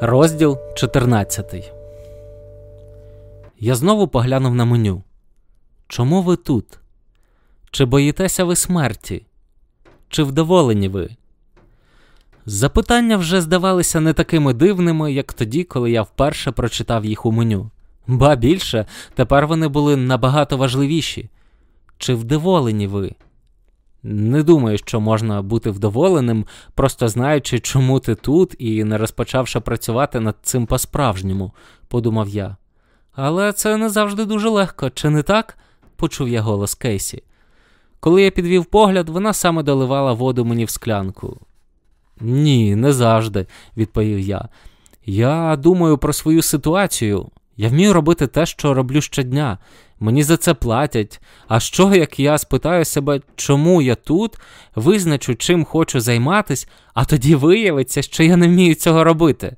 Розділ 14. Я знову поглянув на меню. Чому ви тут? Чи боїтеся ви смерті? Чи вдоволені ви? Запитання вже здавалися не такими дивними, як тоді, коли я вперше прочитав їх у меню. Ба більше, тепер вони були набагато важливіші. Чи вдоволені ви? Не думаю, що можна бути вдоволеним, просто знаючи, чому ти тут, і не розпочавши працювати над цим по-справжньому, подумав я. Але це не завжди дуже легко, чи не так? почув я голос Кейсі. Коли я підвів погляд, вона саме доливала воду мені в склянку. Ні, не завжди, відповів я. Я думаю про свою ситуацію. Я вмію робити те, що роблю щодня. Мені за це платять. А що, як я спитаю себе, чому я тут, визначу, чим хочу займатись, а тоді виявиться, що я не вмію цього робити.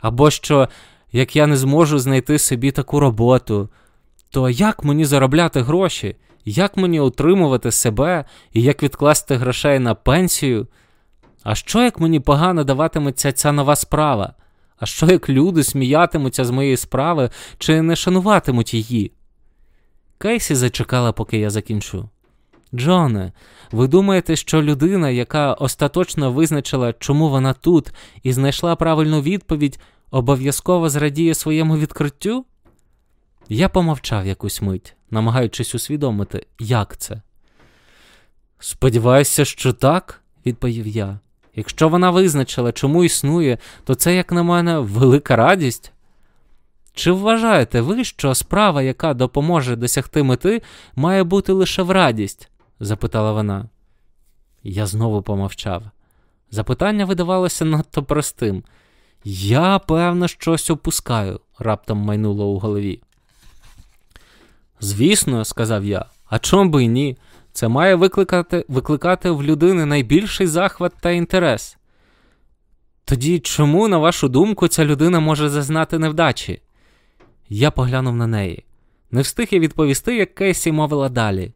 Або що, як я не зможу знайти собі таку роботу, то як мені заробляти гроші, як мені утримувати себе і як відкласти грошей на пенсію? А що як мені погано даватиметься ця нова справа? А що як люди сміятимуться з моєї справи чи не шануватимуть її? Кейсі зачекала, поки я закінчу. Джоне, ви думаєте, що людина, яка остаточно визначила, чому вона тут, і знайшла правильну відповідь, обов'язково зрадіє своєму відкриттю? Я помовчав якусь мить, намагаючись усвідомити, як це. Сподіваюся, що так, відповів я. Якщо вона визначила, чому існує, то це, як на мене, велика радість. Чи вважаєте ви, що справа, яка допоможе досягти мети, має бути лише в радість? запитала вона. Я знову помовчав. Запитання видавалося надто простим. Я, певно, щось опускаю, раптом майнуло у голові. Звісно, сказав я, а чом би й ні? Це має викликати викликати в людини найбільший захват та інтерес. Тоді чому, на вашу думку, ця людина може зазнати невдачі? Я поглянув на неї. Не встиг я відповісти, як Кейсі мовила далі.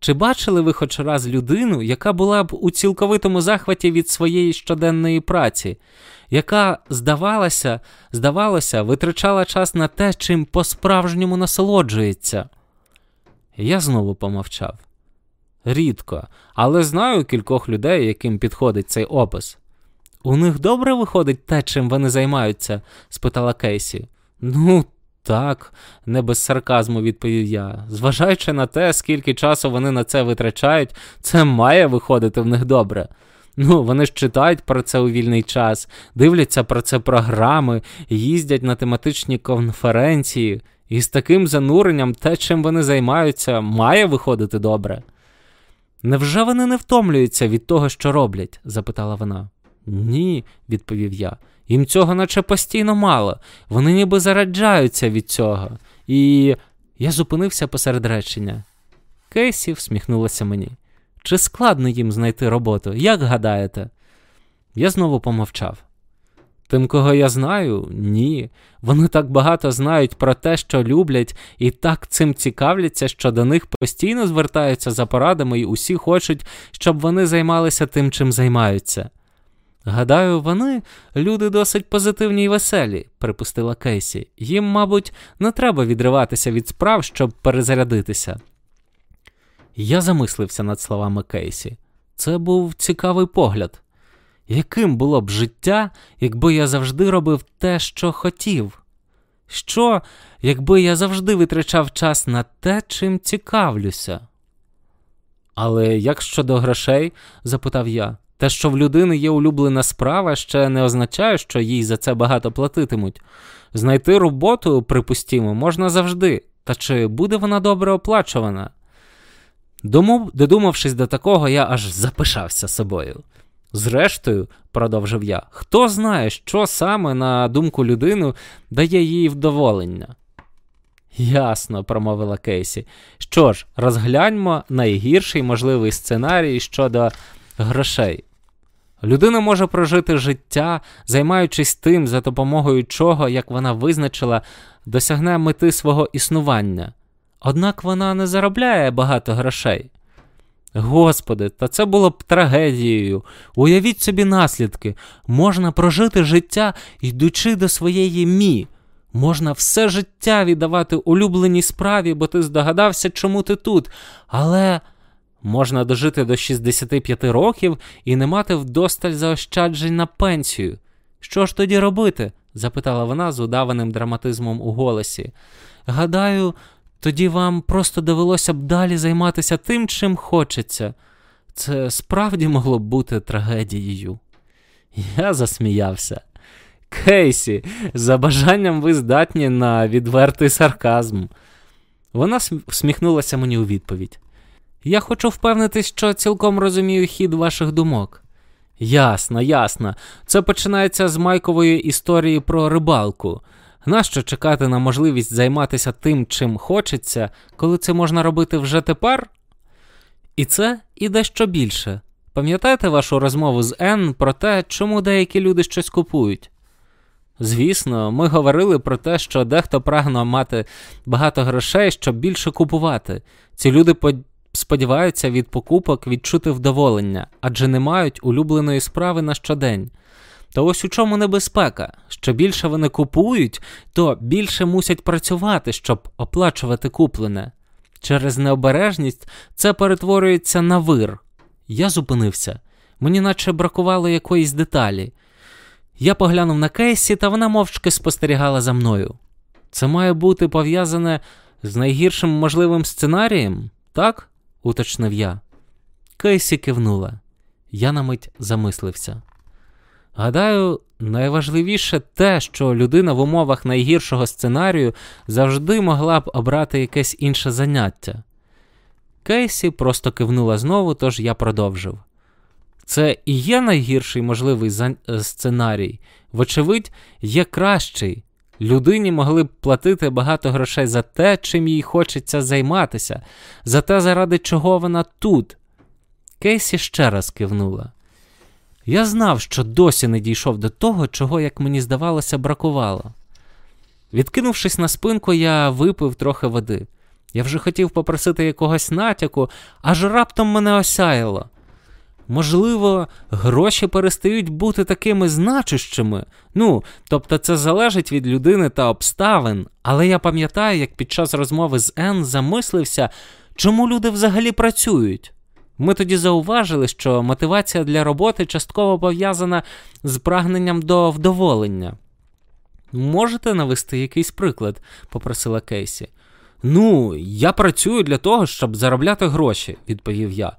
Чи бачили ви хоч раз людину, яка була б у цілковитому захваті від своєї щоденної праці, яка, здавалося, здавалося, витрачала час на те, чим по-справжньому насолоджується? Я знову помовчав. Рідко, але знаю кількох людей, яким підходить цей опис. У них добре виходить те, чим вони займаються? спитала Кейсі. Ну, так, не без сарказму відповів я. Зважаючи на те, скільки часу вони на це витрачають, це має виходити в них добре. Ну, вони ж читають про це у вільний час, дивляться про це програми, їздять на тематичні конференції, і з таким зануренням те, чим вони займаються, має виходити добре. Невже вони не втомлюються від того, що роблять? запитала вона. Ні, відповів я. Їм цього наче постійно мало, вони ніби зараджаються від цього. І я зупинився посеред речення. Кейсі всміхнулася мені. Чи складно їм знайти роботу, як гадаєте? Я знову помовчав. Тим, кого я знаю, ні. Вони так багато знають про те, що люблять, і так цим цікавляться, що до них постійно звертаються за порадами, і усі хочуть, щоб вони займалися тим, чим займаються. Гадаю, вони люди досить позитивні й веселі, припустила Кейсі. Їм, мабуть, не треба відриватися від справ, щоб перезарядитися. Я замислився над словами Кейсі. Це був цікавий погляд. Яким було б життя, якби я завжди робив те, що хотів? Що, якби я завжди витрачав час на те, чим цікавлюся? Але як щодо грошей? запитав я. Те, що в людини є улюблена справа, ще не означає, що їй за це багато платитимуть. Знайти роботу, припустімо, можна завжди, та чи буде вона добре оплачувана? Додумавшись до такого, я аж запишався собою. Зрештою, продовжив я, хто знає, що саме, на думку людину, дає їй вдоволення. Ясно, промовила Кейсі. Що ж, розгляньмо найгірший можливий сценарій щодо грошей. Людина може прожити життя, займаючись тим, за допомогою чого, як вона визначила, досягне мети свого існування. Однак вона не заробляє багато грошей. Господи, та це було б трагедією. Уявіть собі наслідки. Можна прожити життя, йдучи до своєї мі. Можна все життя віддавати улюбленій справі, бо ти здогадався, чому ти тут. Але можна дожити до 65 років і не мати вдосталь заощаджень на пенсію. Що ж тоді робити? запитала вона з удаваним драматизмом у голосі. Гадаю, тоді вам просто довелося б далі займатися тим, чим хочеться. Це справді могло б бути трагедією. Я засміявся. Кейсі, за бажанням ви здатні на відвертий сарказм. Вона всміхнулася мені у відповідь. Я хочу впевнитись, що цілком розумію хід ваших думок. Ясно, ясно. Це починається з майкової історії про рибалку. Нащо чекати на можливість займатися тим, чим хочеться, коли це можна робити вже тепер? І це і дещо більше. Пам'ятаєте вашу розмову з Енн про те, чому деякі люди щось купують? Звісно, ми говорили про те, що дехто прагне мати багато грошей, щоб більше купувати. Ці люди сподіваються від покупок відчути вдоволення, адже не мають улюбленої справи на щодень. То ось у чому небезпека? Що більше вони купують, то більше мусять працювати, щоб оплачувати куплене. Через необережність це перетворюється на вир. Я зупинився, мені наче бракувало якоїсь деталі. Я поглянув на Кейсі, та вона мовчки спостерігала за мною. Це має бути пов'язане з найгіршим можливим сценарієм, так? Уточнив я. Кейсі кивнула. Я на мить замислився. Гадаю, найважливіше те, що людина в умовах найгіршого сценарію завжди могла б обрати якесь інше заняття. Кейсі просто кивнула знову, тож я продовжив. Це і є найгірший можливий сценарій. Вочевидь, є кращий. Людині могли б платити багато грошей за те, чим їй хочеться займатися, за те, заради чого вона тут. Кейсі ще раз кивнула. Я знав, що досі не дійшов до того, чого, як мені здавалося, бракувало. Відкинувшись на спинку, я випив трохи води. Я вже хотів попросити якогось натяку, аж раптом мене осяяло. Можливо, гроші перестають бути такими значущими. Ну, тобто це залежить від людини та обставин, але я пам'ятаю, як під час розмови з Ен замислився, чому люди взагалі працюють. Ми тоді зауважили, що мотивація для роботи частково пов'язана з прагненням до вдоволення. Можете навести якийсь приклад? попросила Кейсі. Ну, я працюю для того, щоб заробляти гроші, відповів я.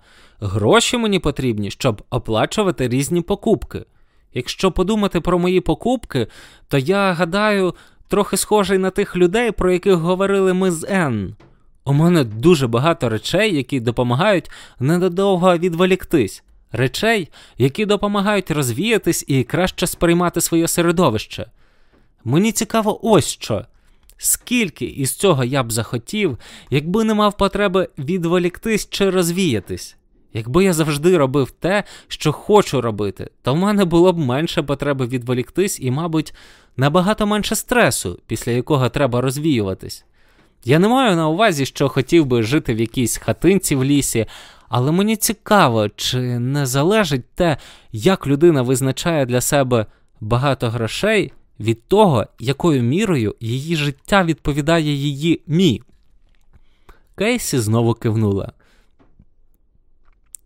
Гроші мені потрібні, щоб оплачувати різні покупки. Якщо подумати про мої покупки, то я гадаю, трохи схожий на тих людей, про яких говорили ми з Енн. У мене дуже багато речей, які допомагають недовго відволіктись, речей, які допомагають розвіятись і краще сприймати своє середовище. Мені цікаво, ось що. Скільки із цього я б захотів, якби не мав потреби відволіктись чи розвіятись. Якби я завжди робив те, що хочу робити, то в мене було б менше потреби відволіктись і, мабуть, набагато менше стресу, після якого треба розвіюватись. Я не маю на увазі, що хотів би жити в якійсь хатинці в лісі, але мені цікаво, чи не залежить те, як людина визначає для себе багато грошей від того, якою мірою її життя відповідає її мі. Кейсі знову кивнула.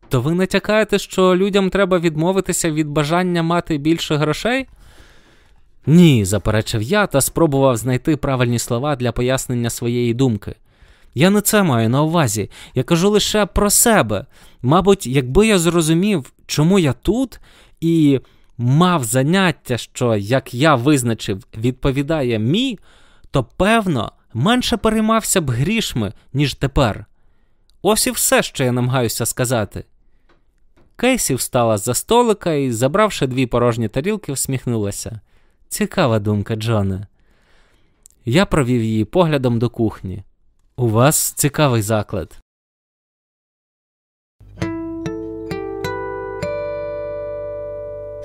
То ви натякаєте, що людям треба відмовитися від бажання мати більше грошей? Ні, заперечив я та спробував знайти правильні слова для пояснення своєї думки. Я не це маю на увазі, я кажу лише про себе. Мабуть, якби я зрозумів, чому я тут, і мав заняття, що, як я визначив, відповідає мій, то певно менше переймався б грішми, ніж тепер. Ось і все, що я намагаюся сказати. Кейсі встала за столика і, забравши дві порожні тарілки, всміхнулася. Цікава думка, Джоне. Я провів її поглядом до кухні. У вас цікавий заклад.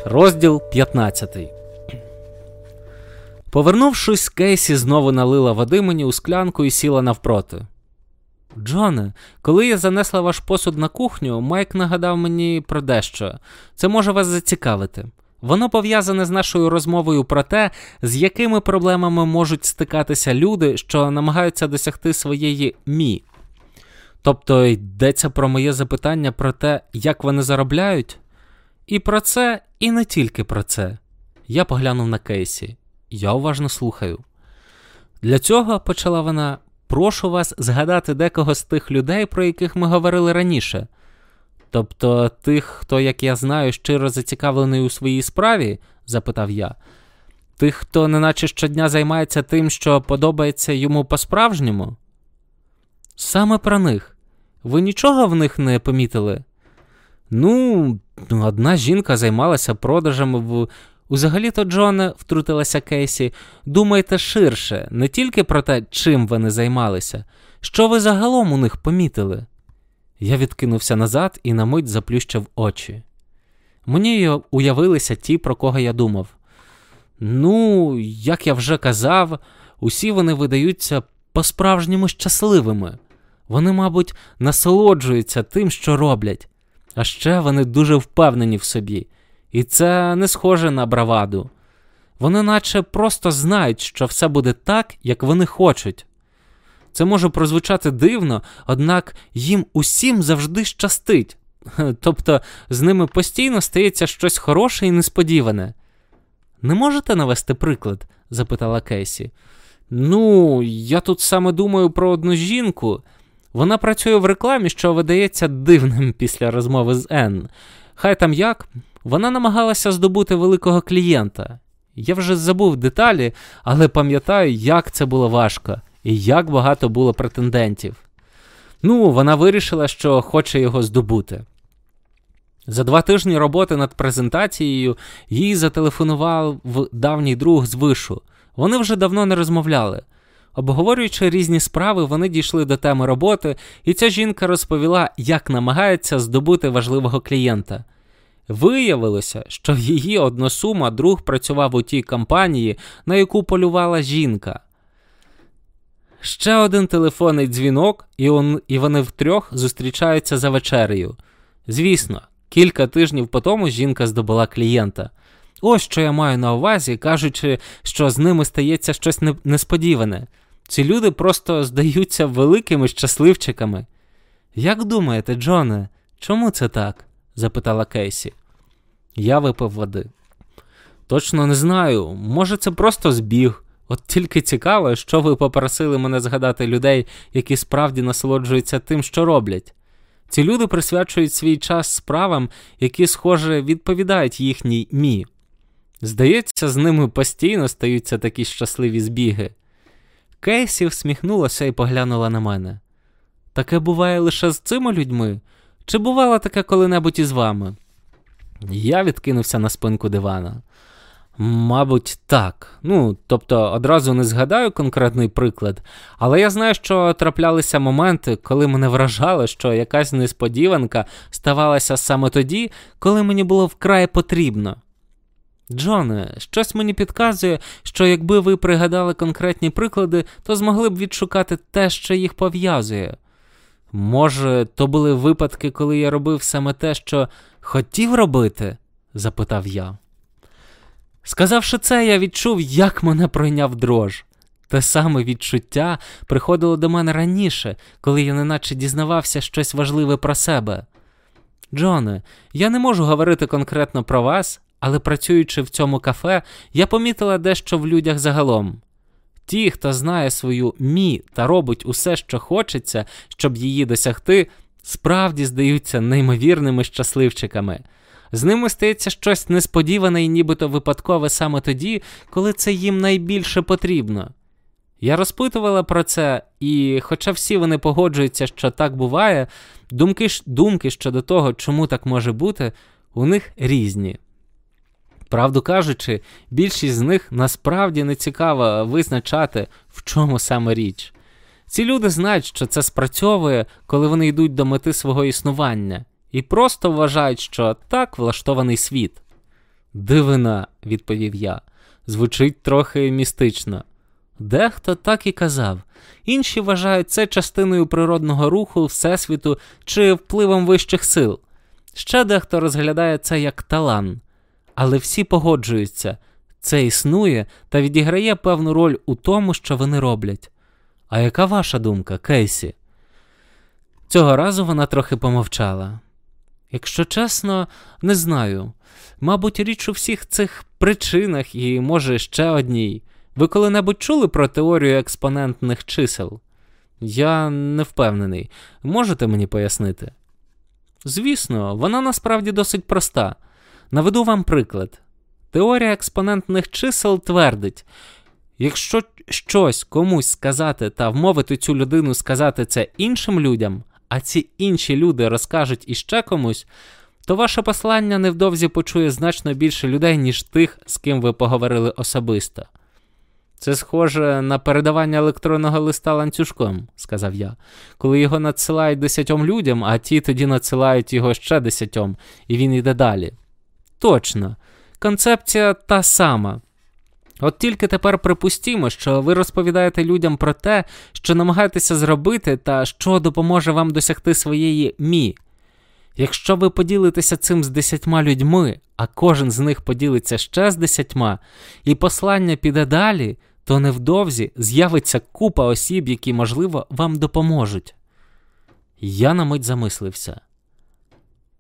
Розділ 15 Повернувшись, Кейсі знову налила води мені у склянку і сіла навпроти. Джоне, коли я занесла ваш посуд на кухню, Майк нагадав мені про дещо. Це може вас зацікавити. Воно пов'язане з нашою розмовою про те, з якими проблемами можуть стикатися люди, що намагаються досягти своєї мі. Тобто йдеться про моє запитання про те, як вони заробляють, і про це, і не тільки про це. Я поглянув на Кейсі. Я уважно слухаю. Для цього, почала вона, прошу вас згадати декого з тих людей, про яких ми говорили раніше. Тобто тих, хто, як я знаю, щиро зацікавлений у своїй справі? запитав я. Тих, хто неначе щодня займається тим, що подобається йому по-справжньому? Саме про них. Ви нічого в них не помітили? Ну, одна жінка займалася продажами в. Узагалі-то, Джоне, втрутилася Кейсі, думайте ширше, не тільки про те, чим вони займалися, що ви загалом у них помітили. Я відкинувся назад і на мить заплющив очі. Мені уявилися ті, про кого я думав. Ну, як я вже казав, усі вони видаються по-справжньому щасливими. Вони, мабуть, насолоджуються тим, що роблять, а ще вони дуже впевнені в собі, і це не схоже на браваду. Вони наче просто знають, що все буде так, як вони хочуть. Це може прозвучати дивно, однак їм усім завжди щастить. Тобто з ними постійно стається щось хороше і несподіване. Не можете навести приклад? запитала Кейсі. Ну, я тут саме думаю про одну жінку. Вона працює в рекламі, що видається дивним після розмови з Енн. Хай там як, вона намагалася здобути великого клієнта. Я вже забув деталі, але пам'ятаю, як це було важко і як багато було претендентів. Ну, вона вирішила, що хоче його здобути. За два тижні роботи над презентацією їй зателефонував давній друг з вишу. Вони вже давно не розмовляли. Обговорюючи різні справи, вони дійшли до теми роботи, і ця жінка розповіла, як намагається здобути важливого клієнта. Виявилося, що її односума друг працював у тій компанії, на яку полювала жінка. Ще один телефонний дзвінок, і, он, і вони втрьох зустрічаються за вечерею. Звісно, кілька тижнів по тому жінка здобула клієнта. Ось що я маю на увазі, кажучи, що з ними стається щось несподіване. Ці люди просто здаються великими щасливчиками. Як думаєте, Джоне, чому це так? Запитала Кейсі. Я випив води. Точно не знаю. Може, це просто збіг. От тільки цікаво, що ви попросили мене згадати людей, які справді насолоджуються тим, що роблять. Ці люди присвячують свій час справам, які, схоже, відповідають їхній мі. Здається, з ними постійно стаються такі щасливі збіги. Кейсі всміхнулася і поглянула на мене. Таке буває лише з цими людьми? Чи бувало таке коли-небудь із вами? Я відкинувся на спинку дивана. Мабуть, так. Ну, тобто одразу не згадаю конкретний приклад, але я знаю, що траплялися моменти, коли мене вражало, що якась несподіванка ставалася саме тоді, коли мені було вкрай потрібно. Джоне, щось мені підказує, що якби ви пригадали конкретні приклади, то змогли б відшукати те, що їх пов'язує. Може, то були випадки, коли я робив саме те, що хотів робити? запитав я. Сказавши це, я відчув, як мене пройняв дрож. Те саме відчуття приходило до мене раніше, коли я неначе дізнавався щось важливе про себе. Джоне, я не можу говорити конкретно про вас, але працюючи в цьому кафе, я помітила дещо в людях загалом. Ті, хто знає свою мі та робить усе, що хочеться, щоб її досягти, справді здаються неймовірними щасливчиками. З ними стається щось несподіване і нібито випадкове саме тоді, коли це їм найбільше потрібно. Я розпитувала про це, і, хоча всі вони погоджуються, що так буває, думки думки щодо того, чому так може бути, у них різні. Правду кажучи, більшість з них насправді не цікаво визначати, в чому саме річ. Ці люди знають, що це спрацьовує, коли вони йдуть до мети свого існування, і просто вважають, що так влаштований світ. Дивина, відповів я, звучить трохи містично. Дехто так і казав, інші вважають це частиною природного руху, всесвіту чи впливом вищих сил. Ще дехто розглядає це як талан. Але всі погоджуються, це існує та відіграє певну роль у тому, що вони роблять. А яка ваша думка, Кейсі? Цього разу вона трохи помовчала. Якщо чесно, не знаю. Мабуть, річ у всіх цих причинах і, може, ще одній. Ви коли-небудь чули про теорію експонентних чисел? Я не впевнений. Можете мені пояснити? Звісно, вона насправді досить проста. Наведу вам приклад. Теорія експонентних чисел твердить, якщо щось комусь сказати та вмовити цю людину сказати це іншим людям, а ці інші люди розкажуть іще комусь, то ваше послання невдовзі почує значно більше людей, ніж тих, з ким ви поговорили особисто. Це схоже на передавання електронного листа ланцюжком, сказав я, коли його надсилають десятьом людям, а ті тоді надсилають його ще десятьом, і він йде далі. Точно, концепція та сама. От тільки тепер припустімо, що ви розповідаєте людям про те, що намагаєтеся зробити, та що допоможе вам досягти своєї мі. Якщо ви поділитеся цим з десятьма людьми, а кожен з них поділиться ще з десятьма, і послання піде далі, то невдовзі з'явиться купа осіб, які, можливо, вам допоможуть. Я на мить замислився.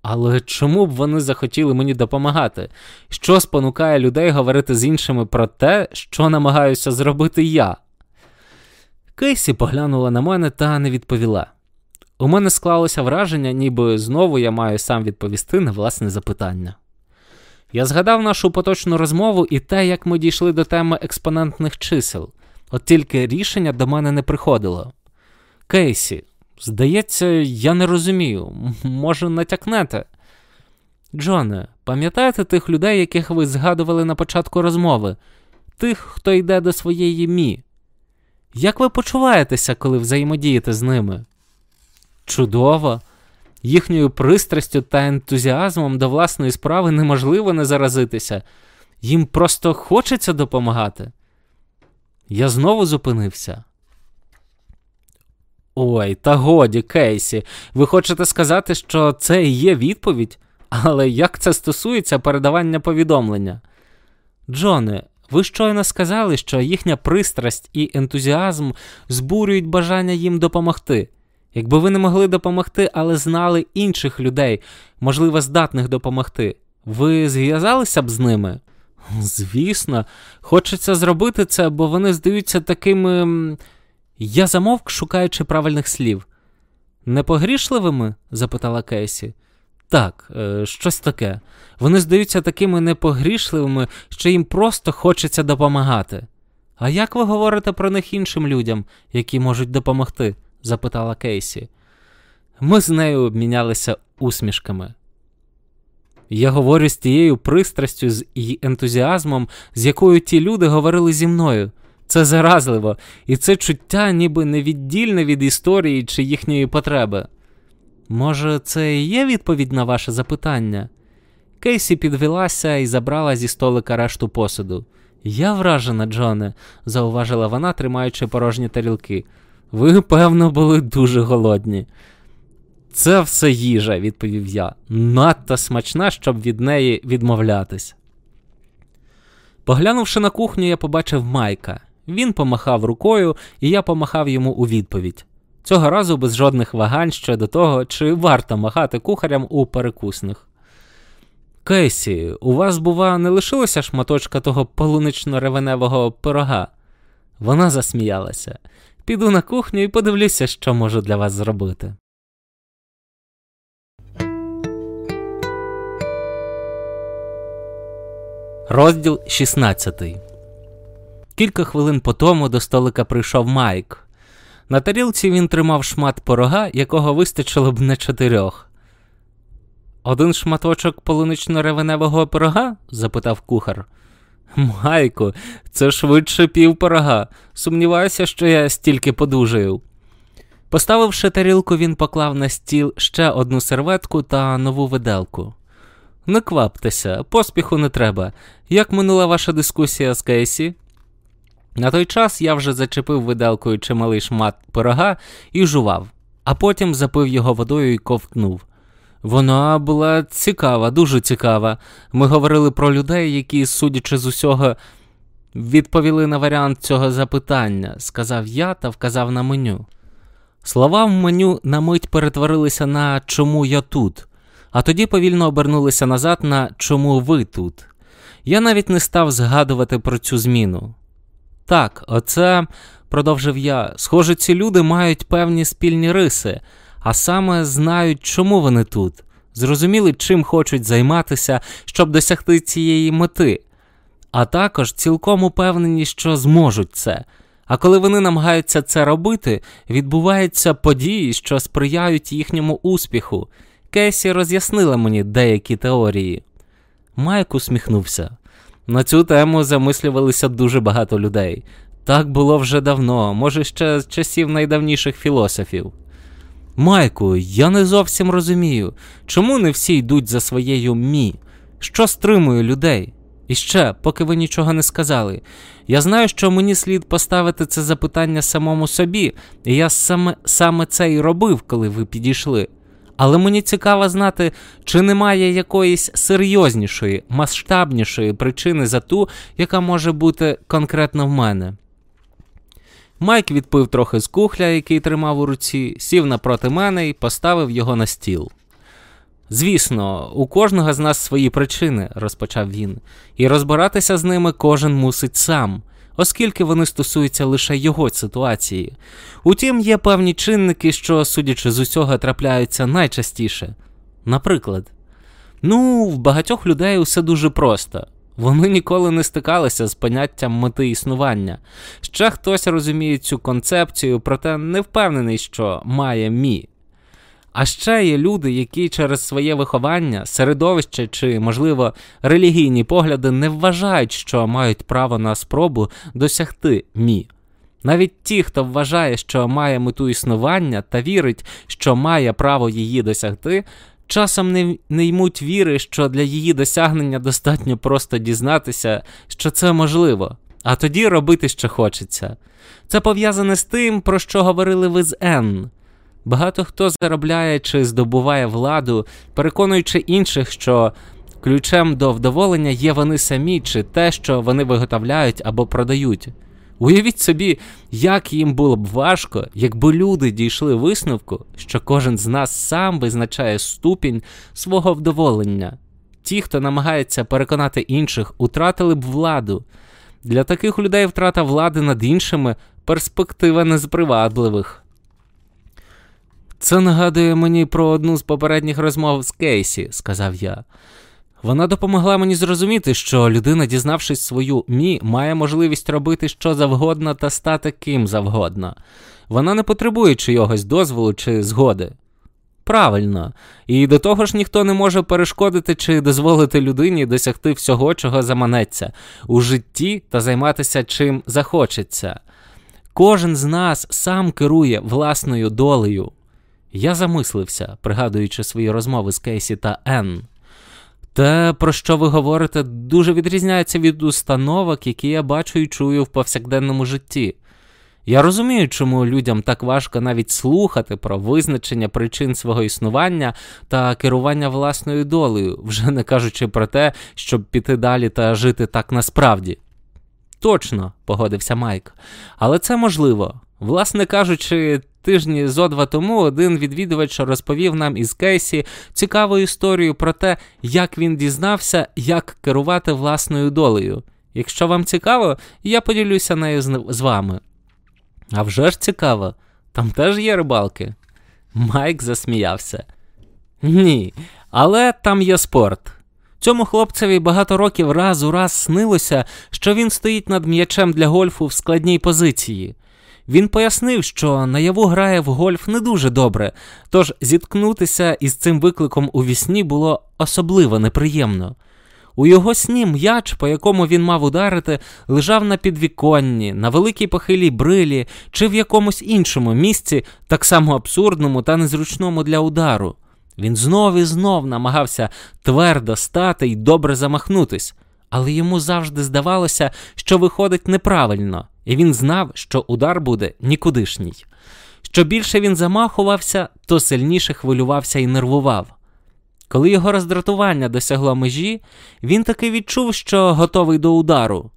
Але чому б вони захотіли мені допомагати? Що спонукає людей говорити з іншими про те, що намагаюся зробити я? Кейсі поглянула на мене та не відповіла. У мене склалося враження, ніби знову я маю сам відповісти на власне запитання. Я згадав нашу поточну розмову і те, як ми дійшли до теми експонентних чисел, от тільки рішення до мене не приходило. Кейсі, здається, я не розумію, може, натякнете. Джоне, пам'ятаєте тих людей, яких ви згадували на початку розмови, тих, хто йде до своєї мі? Як ви почуваєтеся, коли взаємодієте з ними? Чудово! Їхньою пристрастю та ентузіазмом до власної справи неможливо не заразитися, їм просто хочеться допомагати. Я знову зупинився. Ой, та годі, Кейсі, ви хочете сказати, що це і є відповідь? Але як це стосується передавання повідомлення? Джоне, ви щойно сказали, що їхня пристрасть і ентузіазм збурюють бажання їм допомогти. Якби ви не могли допомогти, але знали інших людей, можливо, здатних допомогти, ви зв'язалися б з ними? Звісно, хочеться зробити це, бо вони здаються такими. Я замовк, шукаючи правильних слів. Непогрішливими? запитала Кейсі. Так, е, щось таке. Вони здаються такими непогрішливими, що їм просто хочеться допомагати. А як ви говорите про них іншим людям, які можуть допомогти? запитала Кейсі. Ми з нею обмінялися усмішками. Я говорю з тією пристрастю і ентузіазмом, з якою ті люди говорили зі мною. Це заразливо, і це чуття ніби невіддільне від історії чи їхньої потреби. Може, це і є відповідь на ваше запитання? Кейсі підвелася і забрала зі столика решту посуду. Я вражена, Джоне, зауважила вона, тримаючи порожні тарілки. Ви, певно, були дуже голодні. Це все їжа, відповів я, надто смачна, щоб від неї відмовлятись. Поглянувши на кухню, я побачив Майка. Він помахав рукою, і я помахав йому у відповідь. Цього разу без жодних вагань щодо того, чи варто махати кухарям у перекусних. Кейсі, у вас, бува, не лишилося шматочка того полунично-ревеневого пирога? Вона засміялася. Піду на кухню і подивлюся, що можу для вас зробити. Розділ 16 Кілька хвилин по тому до столика прийшов Майк. На тарілці він тримав шмат порога, якого вистачило б не чотирьох. Один шматочок полунично-ревеневого пирога? запитав кухар. Майку, це швидше пів порога. Сумніваюся, що я стільки подужаю. Поставивши тарілку, він поклав на стіл ще одну серветку та нову виделку. Не кваптеся, поспіху не треба. Як минула ваша дискусія з Кейсі? На той час я вже зачепив виделкою чималий шмат пирога і жував, а потім запив його водою і ковтнув. Вона була цікава, дуже цікава. Ми говорили про людей, які, судячи з усього, відповіли на варіант цього запитання, сказав я та вказав на меню. Слова в меню на мить перетворилися на чому я тут, а тоді повільно обернулися назад на чому ви тут. Я навіть не став згадувати про цю зміну. Так, оце, продовжив я, схоже, ці люди мають певні спільні риси, а саме знають, чому вони тут, зрозуміли, чим хочуть займатися, щоб досягти цієї мети, а також цілком упевнені, що зможуть це. А коли вони намагаються це робити, відбуваються події, що сприяють їхньому успіху. Кейсі роз'яснила мені деякі теорії. Майк усміхнувся. На цю тему замислювалися дуже багато людей. Так було вже давно, може, ще з часів найдавніших філософів. Майку, я не зовсім розумію, чому не всі йдуть за своєю мі, що стримує людей? І ще, поки ви нічого не сказали, я знаю, що мені слід поставити це запитання самому собі, і я саме, саме це і робив, коли ви підійшли. Але мені цікаво знати, чи немає якоїсь серйознішої, масштабнішої причини за ту, яка може бути конкретно в мене. Майк відпив трохи з кухля, який тримав у руці, сів напроти мене і поставив його на стіл. Звісно, у кожного з нас свої причини, розпочав він, і розбиратися з ними кожен мусить сам, оскільки вони стосуються лише його ситуації. Утім, є певні чинники, що, судячи з усього, трапляються найчастіше. Наприклад, ну, в багатьох людей усе дуже просто. Вони ніколи не стикалися з поняттям мети існування. Ще хтось розуміє цю концепцію, проте не впевнений, що має мі. А ще є люди, які через своє виховання, середовище чи, можливо, релігійні погляди не вважають, що мають право на спробу досягти мі. Навіть ті, хто вважає, що має мету існування та вірить, що має право її досягти, часом не, не ймуть віри, що для її досягнення достатньо просто дізнатися, що це можливо, а тоді робити, що хочеться. Це пов'язане з тим, про що говорили ви з Енн. Багато хто заробляє чи здобуває владу, переконуючи інших, що ключем до вдоволення є вони самі, чи те, що вони виготовляють або продають. Уявіть собі, як їм було б важко, якби люди дійшли висновку, що кожен з нас сам визначає ступінь свого вдоволення. Ті, хто намагається переконати інших, утратили б владу. Для таких людей втрата влади над іншими перспектива не з привабливих. Це нагадує мені про одну з попередніх розмов з Кейсі, сказав я. Вона допомогла мені зрозуміти, що людина, дізнавшись свою мі, має можливість робити що завгодно та стати ким завгодно. Вона не потребує чийогось дозволу чи згоди. Правильно, і до того ж ніхто не може перешкодити чи дозволити людині досягти всього, чого заманеться, у житті та займатися чим захочеться. Кожен з нас сам керує власною долею. Я замислився, пригадуючи свої розмови з Кейсі та Енн. Те, про що ви говорите, дуже відрізняється від установок, які я бачу і чую в повсякденному житті. Я розумію, чому людям так важко навіть слухати про визначення причин свого існування та керування власною долею, вже не кажучи про те, щоб піти далі та жити так насправді. Точно, погодився Майк, але це можливо. Власне кажучи, тижні зо два тому один відвідувач розповів нам із Кейсі цікаву історію про те, як він дізнався, як керувати власною долею. Якщо вам цікаво, я поділюся нею з вами. А вже ж цікаво, там теж є рибалки. Майк засміявся. Ні, але там є спорт. Цьому хлопцеві багато років раз у раз снилося, що він стоїть над м'ячем для гольфу в складній позиції. Він пояснив, що наяву грає в гольф не дуже добре, тож зіткнутися із цим викликом у вісні було особливо неприємно. У його сні м'яч, по якому він мав ударити, лежав на підвіконні, на великій похилій брилі чи в якомусь іншому місці, так само абсурдному та незручному для удару. Він знов і знов намагався твердо стати і добре замахнутись, але йому завжди здавалося, що виходить неправильно і він знав, що удар буде нікудишній. Що більше він замахувався, то сильніше хвилювався і нервував. Коли його роздратування досягло межі, він таки відчув, що готовий до удару.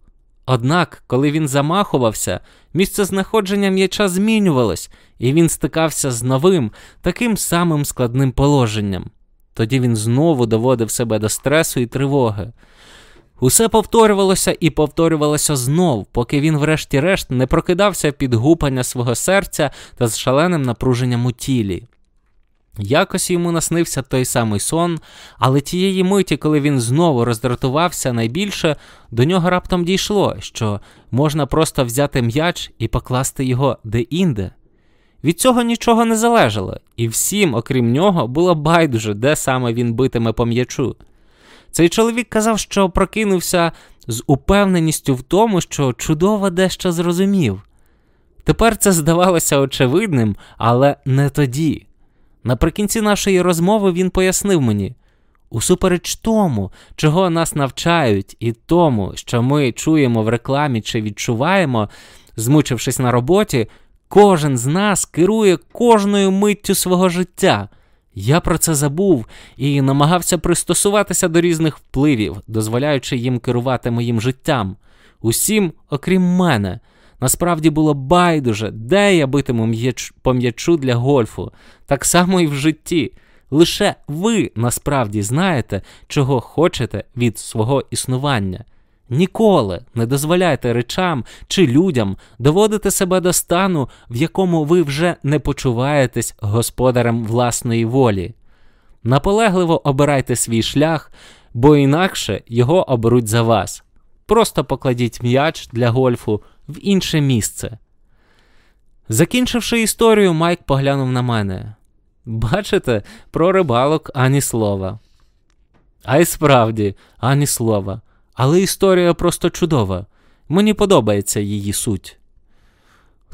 Однак, коли він замахувався, місце знаходження м'яча змінювалось, і він стикався з новим, таким самим складним положенням. Тоді він знову доводив себе до стресу і тривоги. Усе повторювалося і повторювалося знов, поки він, врешті-решт, не прокидався під гупання свого серця та з шаленим напруженням у тілі. Якось йому наснився той самий сон, але тієї миті, коли він знову роздратувався найбільше, до нього раптом дійшло, що можна просто взяти м'яч і покласти його де-інде. Від цього нічого не залежало, і всім, окрім нього, було байдуже, де саме він битиме по м'ячу. Цей чоловік казав, що прокинувся з упевненістю в тому, що чудово дещо зрозумів. Тепер це здавалося очевидним, але не тоді. Наприкінці нашої розмови він пояснив мені усупереч тому, чого нас навчають, і тому, що ми чуємо в рекламі чи відчуваємо, змучившись на роботі, кожен з нас керує кожною миттю свого життя. Я про це забув і намагався пристосуватися до різних впливів, дозволяючи їм керувати моїм життям. Усім, окрім мене. Насправді було байдуже, де я битиму м'ячу для гольфу, так само і в житті. Лише ви насправді знаєте, чого хочете від свого існування. Ніколи не дозволяйте речам чи людям доводити себе до стану, в якому ви вже не почуваєтесь господарем власної волі. Наполегливо обирайте свій шлях, бо інакше його оберуть за вас. Просто покладіть м'яч для гольфу в інше місце. Закінчивши історію, Майк поглянув на мене. Бачите, про рибалок ані слова. А й справді, ані слова. Але історія просто чудова. Мені подобається її суть.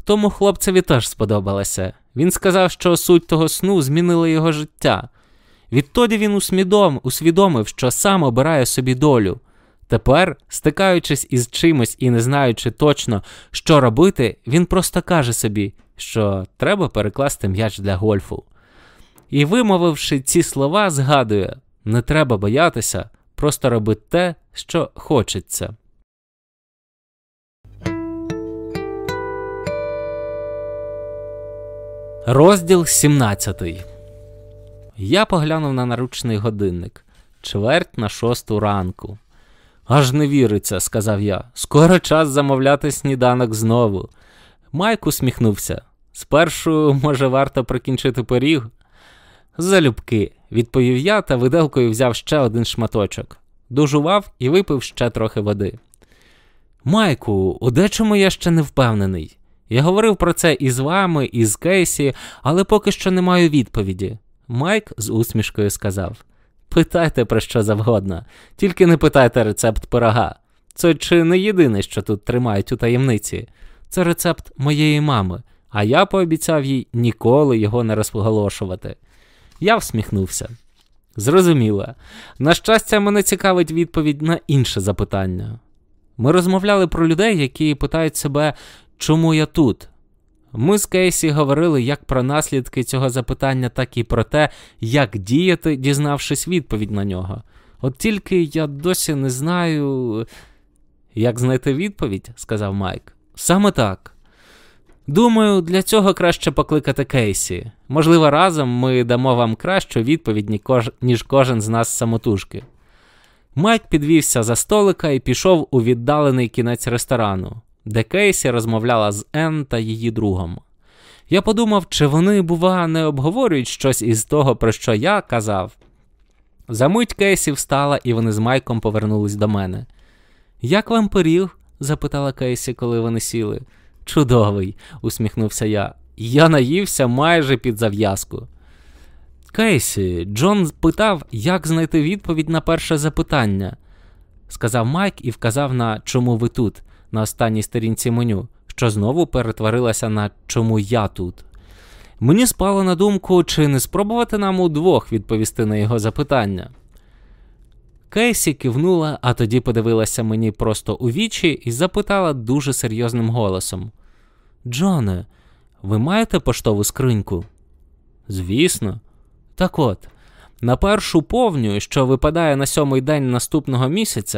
Тому хлопцеві теж сподобалося. Він сказав, що суть того сну змінила його життя. Відтоді він усвідом, усвідомив, що сам обирає собі долю. Тепер, стикаючись із чимось і не знаючи точно, що робити, він просто каже собі, що треба перекласти м'яч для гольфу. І, вимовивши ці слова, згадує: не треба боятися, просто роби те, що хочеться. Розділ 17 Я поглянув на наручний годинник чверть на шосту ранку. Аж не віриться, сказав я. Скоро час замовляти сніданок знову. Майк усміхнувся. Спершу, може, варто прикінчити пиріг? Залюбки, відповів я та виделкою взяв ще один шматочок, дожував і випив ще трохи води. Майку, у дечому я ще не впевнений. Я говорив про це і з вами, і з Кейсі, але поки що не маю відповіді. Майк з усмішкою сказав. Питайте про що завгодно, тільки не питайте рецепт пирога. Це чи не єдине, що тут тримають у таємниці. Це рецепт моєї мами, а я пообіцяв їй ніколи його не розголошувати. Я всміхнувся. Зрозуміло. На щастя, мене цікавить відповідь на інше запитання. Ми розмовляли про людей, які питають себе, чому я тут, ми з Кейсі говорили як про наслідки цього запитання, так і про те, як діяти, дізнавшись відповідь на нього. От тільки я досі не знаю, як знайти відповідь, сказав Майк. Саме так. Думаю, для цього краще покликати Кейсі. Можливо, разом ми дамо вам кращу відповідь, ніж кожен з нас самотужки. Майк підвівся за столика і пішов у віддалений кінець ресторану де Кейсі розмовляла з Енн та її другом. Я подумав, чи вони, бува, не обговорюють щось із того, про що я казав. Замить Кейсі встала, і вони з Майком повернулись до мене. Як вам пиріг? запитала Кейсі, коли вони сіли. Чудовий, усміхнувся я. Я наївся майже під зав'язку. Кейсі, Джон питав, як знайти відповідь на перше запитання, сказав Майк і вказав на чому ви тут на останній сторінці меню, що знову перетворилася на чому я тут. Мені спало на думку, чи не спробувати нам удвох відповісти на його запитання. Кейсі кивнула, а тоді подивилася мені просто у вічі і запитала дуже серйозним голосом: Джоне, ви маєте поштову скриньку? Звісно. Так от, на першу повню, що випадає на сьомий день наступного місяця,